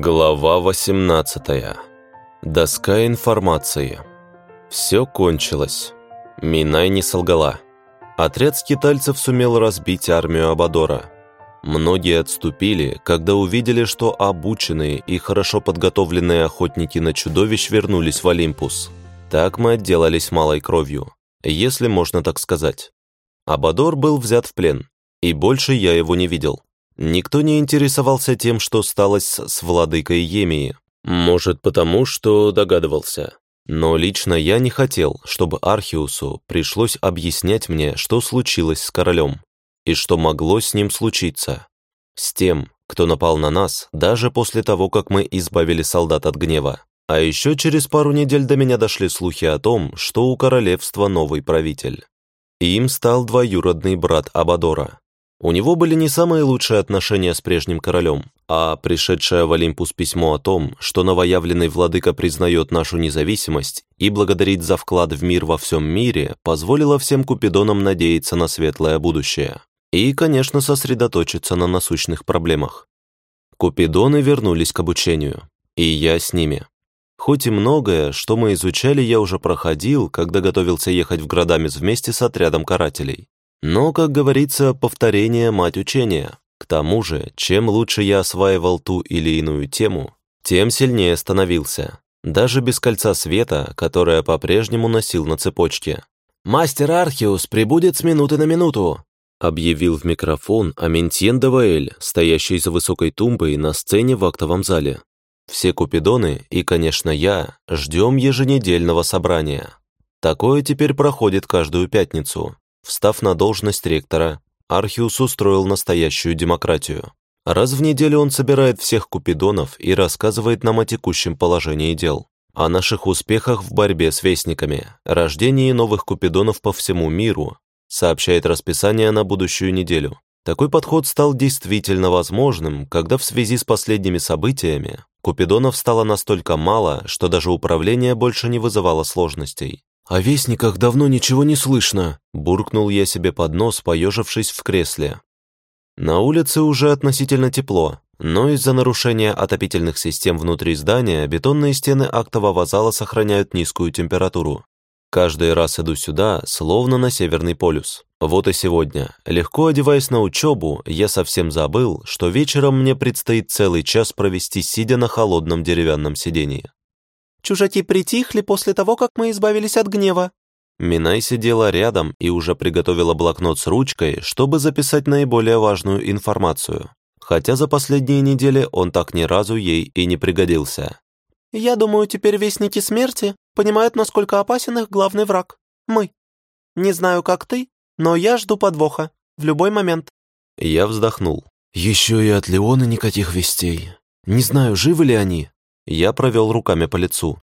Глава 18. Доска информации. Все кончилось. Минай не солгала. Отряд скитальцев сумел разбить армию Абадора. Многие отступили, когда увидели, что обученные и хорошо подготовленные охотники на чудовищ вернулись в Олимпус. Так мы отделались малой кровью, если можно так сказать. Абадор был взят в плен, и больше я его не видел. Никто не интересовался тем, что стало с владыкой Емии. Может, потому что догадывался. Но лично я не хотел, чтобы Архиусу пришлось объяснять мне, что случилось с королем, и что могло с ним случиться. С тем, кто напал на нас, даже после того, как мы избавили солдат от гнева. А еще через пару недель до меня дошли слухи о том, что у королевства новый правитель. Им стал двоюродный брат Абадора, у него были не самые лучшие отношения с прежним королем, а пришедшее в Олимпус письмо о том, что новоявленный владыка признает нашу независимость и благодарит за вклад в мир во всем мире, позволило всем купидонам надеяться на светлое будущее. И, конечно, сосредоточиться на насущных проблемах. Купидоны вернулись к обучению, и я с ними. Хоть и многое, что мы изучали, я уже проходил, когда готовился ехать в Градамис вместе с отрядом карателей. Но, как говорится, повторение – мать учения. К тому же, чем лучше я осваивал ту или иную тему, тем сильнее становился. Даже без кольца света, которое по-прежнему носил на цепочке. «Мастер Архиус прибудет с минуты на минуту!» объявил в микрофон Аментьен Даваэль, стоящий за высокой тумбой на сцене в актовом зале. Все купидоны и, конечно, я ждем еженедельного собрания. Такое теперь проходит каждую пятницу. Встав на должность ректора, Архиус устроил настоящую демократию. Раз в неделю он собирает всех купидонов и рассказывает нам о текущем положении дел, о наших успехах в борьбе с вестниками, рождении новых купидонов по всему миру, сообщает расписание на будущую неделю. Такой подход стал действительно возможным, когда в связи с последними событиями купидонов стало настолько мало, что даже управление больше не вызывало сложностей. «О вестниках давно ничего не слышно», – буркнул я себе под нос, поежившись в кресле. На улице уже относительно тепло, но из-за нарушения отопительных систем внутри здания бетонные стены актового зала сохраняют низкую температуру. Каждый раз иду сюда, словно на Северный полюс. Вот и сегодня, легко одеваясь на учебу, я совсем забыл, что вечером мне предстоит целый час провести, сидя на холодном деревянном сидении. Чужаки притихли после того, как мы избавились от гнева». Минай сидела рядом и уже приготовила блокнот с ручкой, чтобы записать наиболее важную информацию. Хотя за последние недели он так ни разу ей и не пригодился. «Я думаю, теперь Вестники Смерти понимают, насколько опасен их главный враг. Мы. Не знаю, как ты, но я жду подвоха. В любой момент». Я вздохнул. «Еще и от Леона никаких вестей. Не знаю, живы ли они, я провел руками по лицу.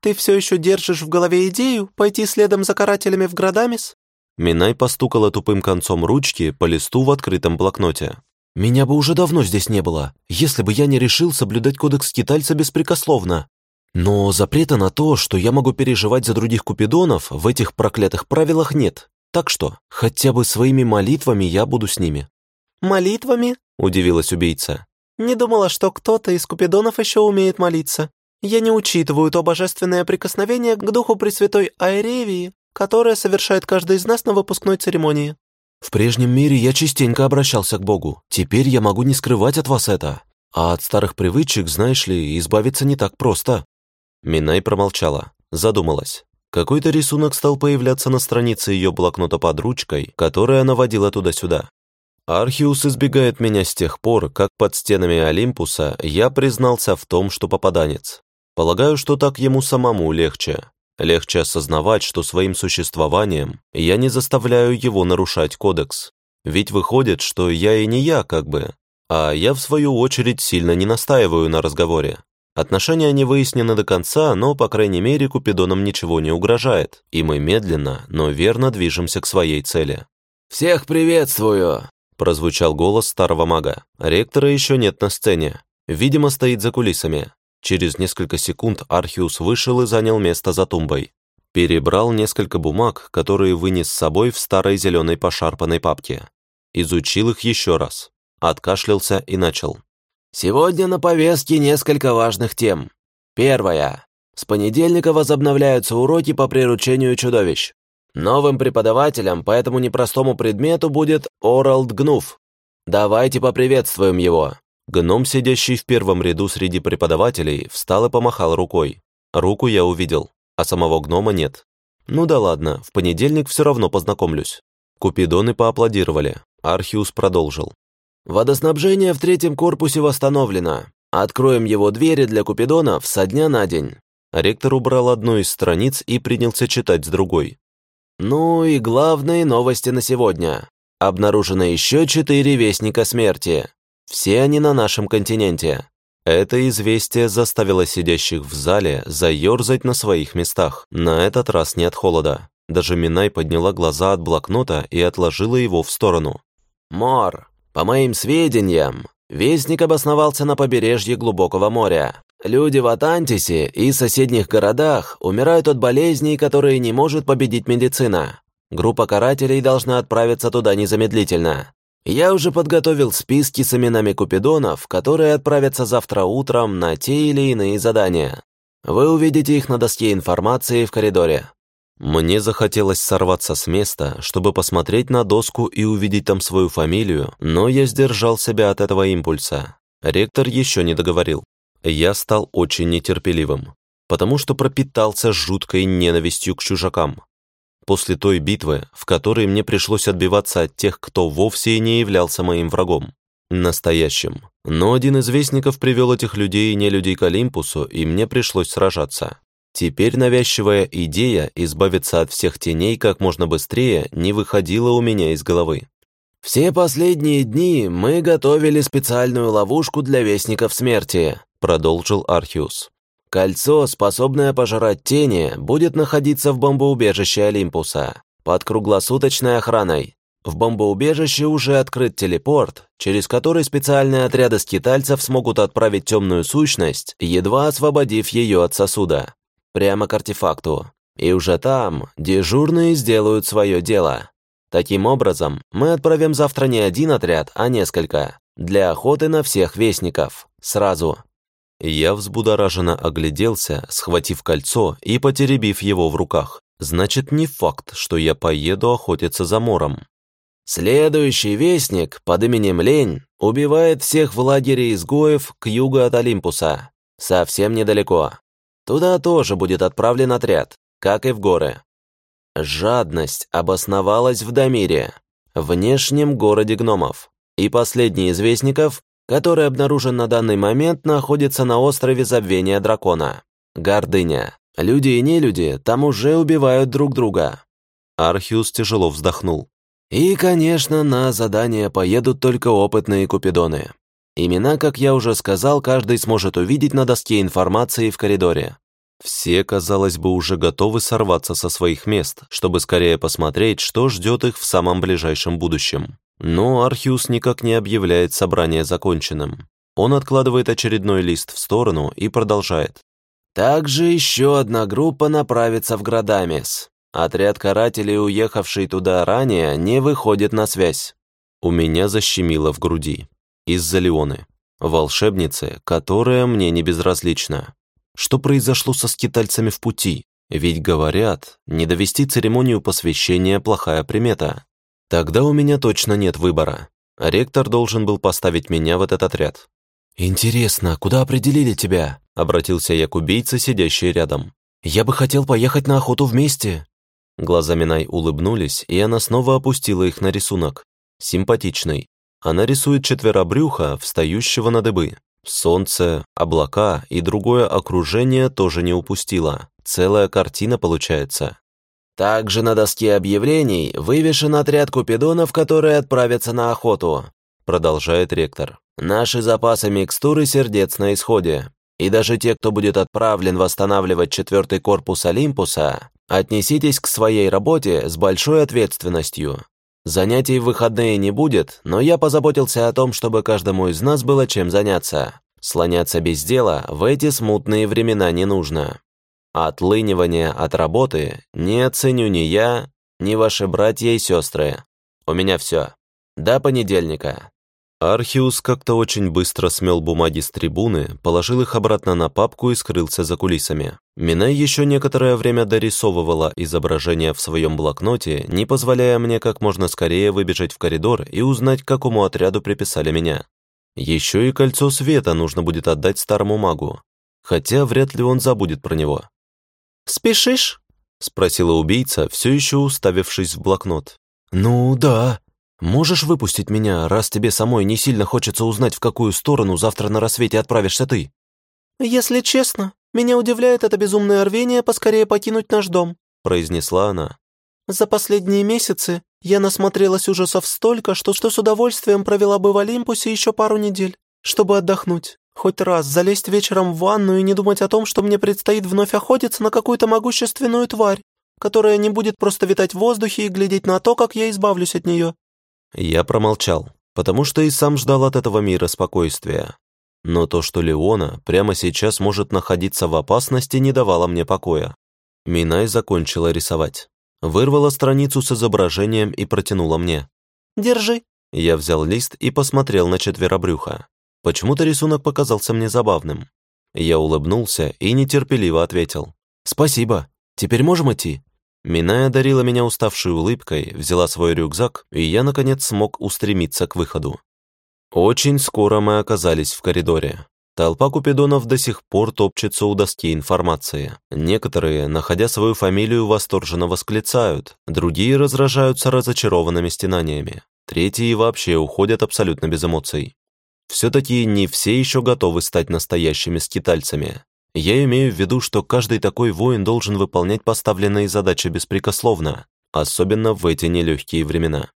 «Ты все еще держишь в голове идею пойти следом за карателями в Градамис?» Минай постукала тупым концом ручки по листу в открытом блокноте. «Меня бы уже давно здесь не было, если бы я не решил соблюдать кодекс китайца беспрекословно. Но запрета на то, что я могу переживать за других купидонов, в этих проклятых правилах нет. Так что, хотя бы своими молитвами я буду с ними». «Молитвами?» – удивилась убийца. Не думала, что кто-то из купидонов еще умеет молиться. Я не учитываю то божественное прикосновение к духу Пресвятой Айревии, которое совершает каждый из нас на выпускной церемонии. В прежнем мире я частенько обращался к Богу. Теперь я могу не скрывать от вас это. А от старых привычек, знаешь ли, избавиться не так просто. Минай промолчала, задумалась. Какой-то рисунок стал появляться на странице ее блокнота под ручкой, которая наводила туда-сюда. Архиус избегает меня с тех пор, как под стенами Олимпуса я признался в том, что попаданец. Полагаю, что так ему самому легче. Легче осознавать, что своим существованием я не заставляю его нарушать кодекс. Ведь выходит, что я и не я, как бы. А я, в свою очередь, сильно не настаиваю на разговоре. Отношения не выяснены до конца, но, по крайней мере, Купидонам ничего не угрожает, и мы медленно, но верно движемся к своей цели. «Всех приветствую!» Прозвучал голос старого мага. Ректора еще нет на сцене. Видимо, стоит за кулисами. Через несколько секунд Архиус вышел и занял место за тумбой. Перебрал несколько бумаг, которые вынес с собой в старой зеленой пошарпанной папке. Изучил их еще раз. Откашлялся и начал. Сегодня на повестке несколько важных тем. Первая. С понедельника возобновляются уроки по приручению чудовищ. Новым преподавателем по этому непростому предмету будет Оралд Гнуф. Давайте поприветствуем его. Гном, сидящий в первом ряду среди преподавателей, встал и помахал рукой. Руку я увидел, а самого гнома нет. Ну да ладно, в понедельник все равно познакомлюсь. Купидоны поаплодировали. Архиус продолжил. Водоснабжение в третьем корпусе восстановлено. Откроем его двери для купидонов со дня на день. Ректор убрал одну из страниц и принялся читать с другой. Ну и главные новости на сегодня. Обнаружено еще четыре Вестника Смерти. Все они на нашем континенте. Это известие заставило сидящих в зале заерзать на своих местах, на этот раз не от холода. Даже Минай подняла глаза от блокнота и отложила его в сторону. «Мор, по моим сведениям, Вестник обосновался на побережье Глубокого моря. Люди в Атантисе и соседних городах умирают от болезней, которые не может победить медицина. Группа карателей должна отправиться туда незамедлительно. Я уже подготовил списки с именами купидонов, которые отправятся завтра утром на те или иные задания. Вы увидите их на доске информации в коридоре. Мне захотелось сорваться с места, чтобы посмотреть на доску и увидеть там свою фамилию, но я сдержал себя от этого импульса. Ректор еще не договорил. Я стал очень нетерпеливым, потому что пропитался жуткой ненавистью к чужакам после той битвы, в которой мне пришлось отбиваться от тех, кто вовсе не являлся моим врагом. Настоящим. Но один из вестников привел этих людей и не людей к Олимпусу, и мне пришлось сражаться. Теперь навязчивая идея избавиться от всех теней как можно быстрее не выходила у меня из головы. «Все последние дни мы готовили специальную ловушку для Вестников Смерти», продолжил Архиус. Кольцо, способное пожирать тени, будет находиться в бомбоубежище Олимпуса, под круглосуточной охраной. В бомбоубежище уже открыт телепорт, через который специальные отряды скитальцев смогут отправить темную сущность, едва освободив ее от сосуда. Прямо к артефакту. И уже там дежурные сделают свое дело. Таким образом, мы отправим завтра не один отряд, а несколько. Для охоты на всех вестников. Сразу. Я взбудораженно огляделся, схватив кольцо и потеребив его в руках. Значит, не факт, что я поеду охотиться за мором. Следующий вестник под именем Лень убивает всех в лагере изгоев к югу от Олимпуса. Совсем недалеко. Туда тоже будет отправлен отряд, как и в горы. Жадность обосновалась в Дамире, внешнем городе гномов. И последний из вестников который обнаружен на данный момент, находится на острове Забвения Дракона. Гордыня. Люди и нелюди там уже убивают друг друга. Архиус тяжело вздохнул. И, конечно, на задание поедут только опытные купидоны. Имена, как я уже сказал, каждый сможет увидеть на доске информации в коридоре. Все, казалось бы, уже готовы сорваться со своих мест, чтобы скорее посмотреть, что ждет их в самом ближайшем будущем. Но Архиус никак не объявляет собрание законченным. Он откладывает очередной лист в сторону и продолжает. «Также еще одна группа направится в Градамис. Отряд карателей, уехавший туда ранее, не выходит на связь». У меня защемило в груди. Из-за Леоны. Волшебницы, которая мне не безразлична. Что произошло со скитальцами в пути? Ведь говорят, не довести церемонию посвящения – плохая примета. Тогда у меня точно нет выбора. Ректор должен был поставить меня в этот отряд. «Интересно, куда определили тебя?» — обратился я к убийце, сидящей рядом. «Я бы хотел поехать на охоту вместе». Глаза Минай улыбнулись, и она снова опустила их на рисунок. Симпатичный. Она рисует четверобрюха, встающего на дыбы. Солнце, облака и другое окружение тоже не упустила. Целая картина получается. Также на доске объявлений вывешен отряд купидонов, которые отправятся на охоту», продолжает ректор. «Наши запасы микстуры сердец на исходе. И даже те, кто будет отправлен восстанавливать четвертый корпус Олимпуса, отнеситесь к своей работе с большой ответственностью. Занятий в выходные не будет, но я позаботился о том, чтобы каждому из нас было чем заняться. Слоняться без дела в эти смутные времена не нужно. Отлынивание от работы не оценю ни я, ни ваши братья и сестры. У меня все. До понедельника. Архиус как-то очень быстро смел бумаги с трибуны, положил их обратно на папку и скрылся за кулисами. Минай еще некоторое время дорисовывала изображение в своем блокноте, не позволяя мне как можно скорее выбежать в коридор и узнать, к какому отряду приписали меня. Еще и кольцо света нужно будет отдать старому магу, хотя вряд ли он забудет про него. «Спешишь?» — спросила убийца, все еще уставившись в блокнот. «Ну да», «Можешь выпустить меня, раз тебе самой не сильно хочется узнать, в какую сторону завтра на рассвете отправишься ты?» «Если честно, меня удивляет это безумное рвение поскорее покинуть наш дом», произнесла она. «За последние месяцы я насмотрелась ужасов столько, что, что с удовольствием провела бы в Олимпусе еще пару недель, чтобы отдохнуть. Хоть раз залезть вечером в ванну и не думать о том, что мне предстоит вновь охотиться на какую-то могущественную тварь, которая не будет просто витать в воздухе и глядеть на то, как я избавлюсь от нее. Я промолчал, потому что и сам ждал от этого мира спокойствия. Но то, что Леона прямо сейчас может находиться в опасности, не давало мне покоя. Минай закончила рисовать. Вырвала страницу с изображением и протянула мне. «Держи». Я взял лист и посмотрел на четверобрюха. Почему-то рисунок показался мне забавным. Я улыбнулся и нетерпеливо ответил. «Спасибо. Теперь можем идти?» Миная одарила меня уставшей улыбкой, взяла свой рюкзак, и я, наконец, смог устремиться к выходу. Очень скоро мы оказались в коридоре. Толпа купидонов до сих пор топчется у доски информации. Некоторые, находя свою фамилию, восторженно восклицают, другие разражаются разочарованными стенаниями, третьи вообще уходят абсолютно без эмоций. Все-таки не все еще готовы стать настоящими скитальцами. Я имею в виду, что каждый такой воин должен выполнять поставленные задачи беспрекословно, особенно в эти нелегкие времена.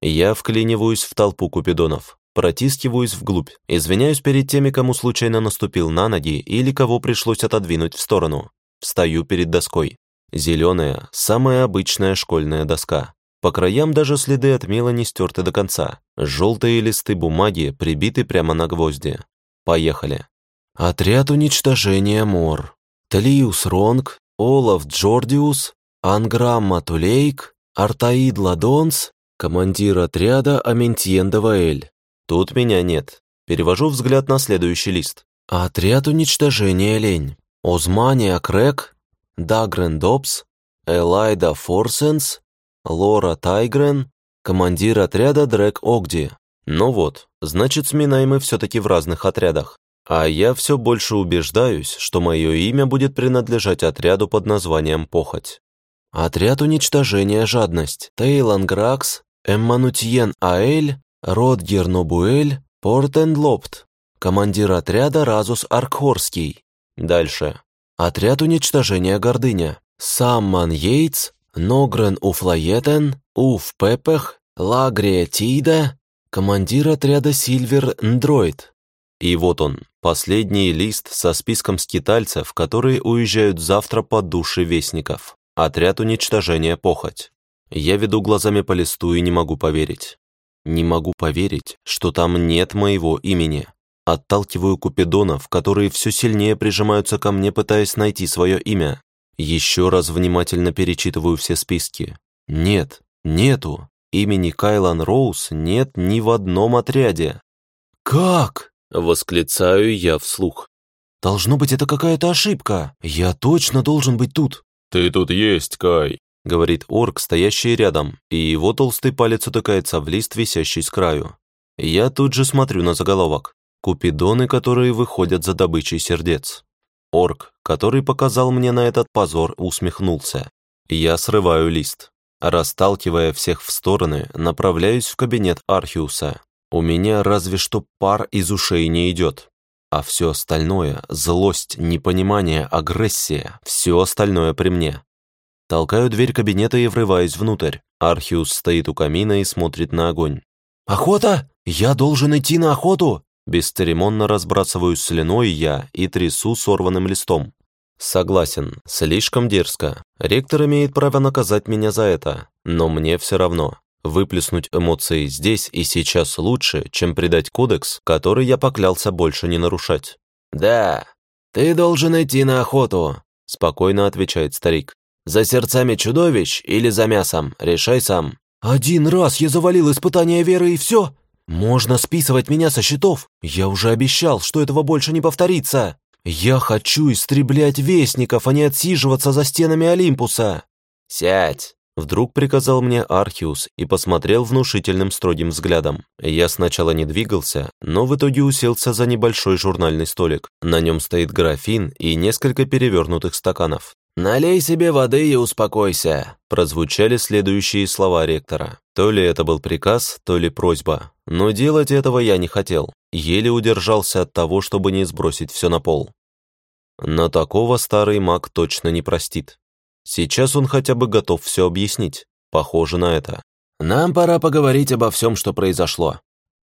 Я вклиниваюсь в толпу купидонов, протискиваюсь вглубь, извиняюсь перед теми, кому случайно наступил на ноги или кого пришлось отодвинуть в сторону. Встаю перед доской. Зеленая, самая обычная школьная доска. По краям даже следы от мела не стерты до конца. Желтые листы бумаги прибиты прямо на гвозди. Поехали. Отряд уничтожения Мор. Талиус Ронг, Олаф Джордиус, Анграмма Тулейк, Артаид Ладонс, командир отряда Аментьен Даваэль. Тут меня нет. Перевожу взгляд на следующий лист. Отряд уничтожения Лень. Озмания Крэк, Дагрен Добс, Элайда Форсенс, Лора Тайгрен, командир отряда Дрэк Огди. Ну вот, значит, с Минай мы все-таки в разных отрядах. А я все больше убеждаюсь, что мое имя будет принадлежать отряду под названием «Похоть». Отряд уничтожения жадность. Тейлан Гракс, Эмманутьен Аэль, Родгер Нобуэль, Портен Лопт. Командир отряда Разус Аркхорский. Дальше. Отряд уничтожения гордыня. Самман Йейтс, Ногрен Уфлаетен, Уф Пепех, Лагрия Тида, командир отряда Сильвер Ндроид. И вот он, последний лист со списком скитальцев, которые уезжают завтра под души вестников. Отряд уничтожения похоть. Я веду глазами по листу и не могу поверить. Не могу поверить, что там нет моего имени. Отталкиваю купидонов, которые все сильнее прижимаются ко мне, пытаясь найти свое имя. Еще раз внимательно перечитываю все списки. Нет, нету. Имени Кайлан Роуз нет ни в одном отряде. «Как?» Восклицаю я вслух. «Должно быть, это какая-то ошибка. Я точно должен быть тут». «Ты тут есть, Кай», — говорит орк, стоящий рядом, и его толстый палец утыкается в лист, висящий с краю. Я тут же смотрю на заголовок. Купидоны, которые выходят за добычей сердец. Орк, который показал мне на этот позор, усмехнулся. Я срываю лист. Расталкивая всех в стороны, направляюсь в кабинет Архиуса. У меня разве что пар из ушей не идет. А все остальное – злость, непонимание, агрессия – все остальное при мне. Толкаю дверь кабинета и врываюсь внутрь. Архиус стоит у камина и смотрит на огонь. «Охота! Я должен идти на охоту!» Бесцеремонно разбрасываюсь слюной я и трясу сорванным листом. Согласен, слишком дерзко. Ректор имеет право наказать меня за это, но мне все равно. Выплеснуть эмоции здесь и сейчас лучше, чем предать кодекс, который я поклялся больше не нарушать. «Да, ты должен идти на охоту», — спокойно отвечает старик. «За сердцами чудовищ или за мясом? Решай сам». «Один раз я завалил испытание веры и все? Можно списывать меня со счетов. Я уже обещал, что этого больше не повторится. Я хочу истреблять вестников, а не отсиживаться за стенами Олимпуса. Сядь. Вдруг приказал мне Архиус и посмотрел внушительным строгим взглядом. Я сначала не двигался, но в итоге уселся за небольшой журнальный столик. На нем стоит графин и несколько перевернутых стаканов. «Налей себе воды и успокойся», – прозвучали следующие слова ректора. То ли это был приказ, то ли просьба. Но делать этого я не хотел. Еле удержался от того, чтобы не сбросить все на пол. Но такого старый маг точно не простит. Сейчас он хотя бы готов все объяснить. Похоже на это. «Нам пора поговорить обо всем, что произошло».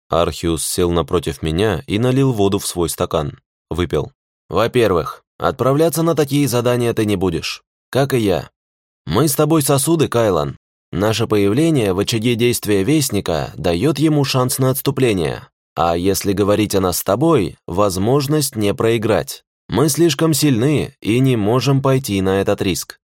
Архиус сел напротив меня и налил воду в свой стакан. Выпил. «Во-первых, отправляться на такие задания ты не будешь. Как и я. Мы с тобой сосуды, Кайлан. Наше появление в очаге действия Вестника дает ему шанс на отступление. А если говорить о нас с тобой, возможность не проиграть. Мы слишком сильны и не можем пойти на этот риск.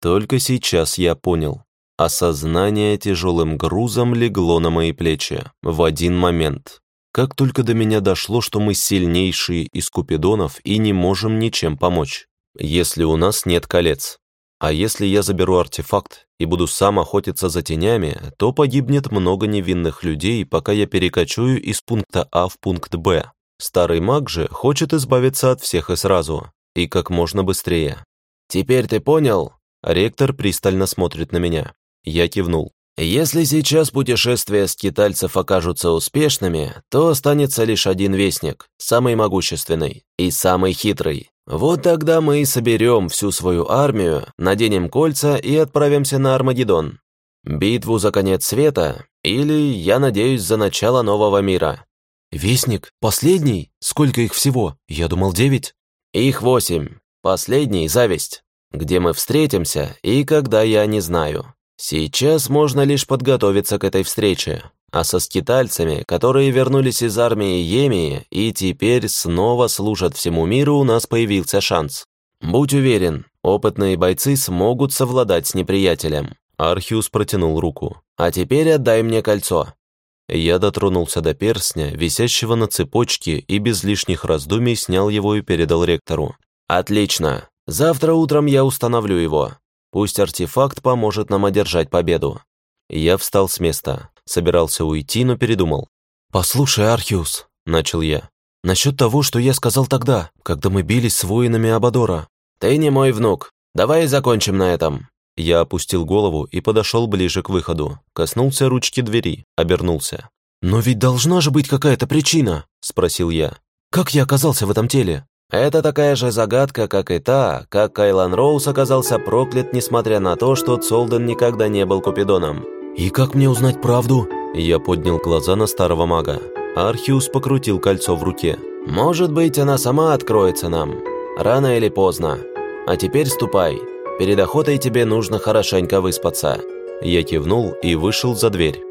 Только сейчас я понял. Осознание тяжелым грузом легло на мои плечи в один момент. Как только до меня дошло, что мы сильнейшие из купидонов и не можем ничем помочь, если у нас нет колец. А если я заберу артефакт и буду сам охотиться за тенями, то погибнет много невинных людей, пока я перекочую из пункта А в пункт Б. Старый маг же хочет избавиться от всех и сразу, и как можно быстрее. «Теперь ты понял?» Ректор пристально смотрит на меня. Я кивнул. «Если сейчас путешествия скитальцев окажутся успешными, то останется лишь один вестник, самый могущественный и самый хитрый. Вот тогда мы и соберем всю свою армию, наденем кольца и отправимся на Армагеддон. Битву за конец света или, я надеюсь, за начало нового мира». «Вестник? Последний? Сколько их всего? Я думал, девять». «Их восемь. Последний — зависть. Где мы встретимся и когда я не знаю. Сейчас можно лишь подготовиться к этой встрече, а со скитальцами, которые вернулись из армии Емии и теперь снова служат всему миру, у нас появился шанс. Будь уверен, опытные бойцы смогут совладать с неприятелем. Архиус протянул руку. «А теперь отдай мне кольцо». Я дотронулся до перстня, висящего на цепочке, и без лишних раздумий снял его и передал ректору. «Отлично. Завтра утром я установлю его. Пусть артефакт поможет нам одержать победу». Я встал с места, собирался уйти, но передумал. «Послушай, Архиус», — начал я, — «насчет того, что я сказал тогда, когда мы бились с воинами Абадора». «Ты не мой внук. Давай закончим на этом». Я опустил голову и подошел ближе к выходу, коснулся ручки двери, обернулся. «Но ведь должна же быть какая-то причина», — спросил я. «Как я оказался в этом теле?» Это такая же загадка, как и та, как Кайлан Роуз оказался проклят, несмотря на то, что Цолден никогда не был Купидоном. «И как мне узнать правду?» Я поднял глаза на старого мага. Архиус покрутил кольцо в руке. «Может быть, она сама откроется нам. Рано или поздно. А теперь ступай. Перед охотой тебе нужно хорошенько выспаться». Я кивнул и вышел за дверь.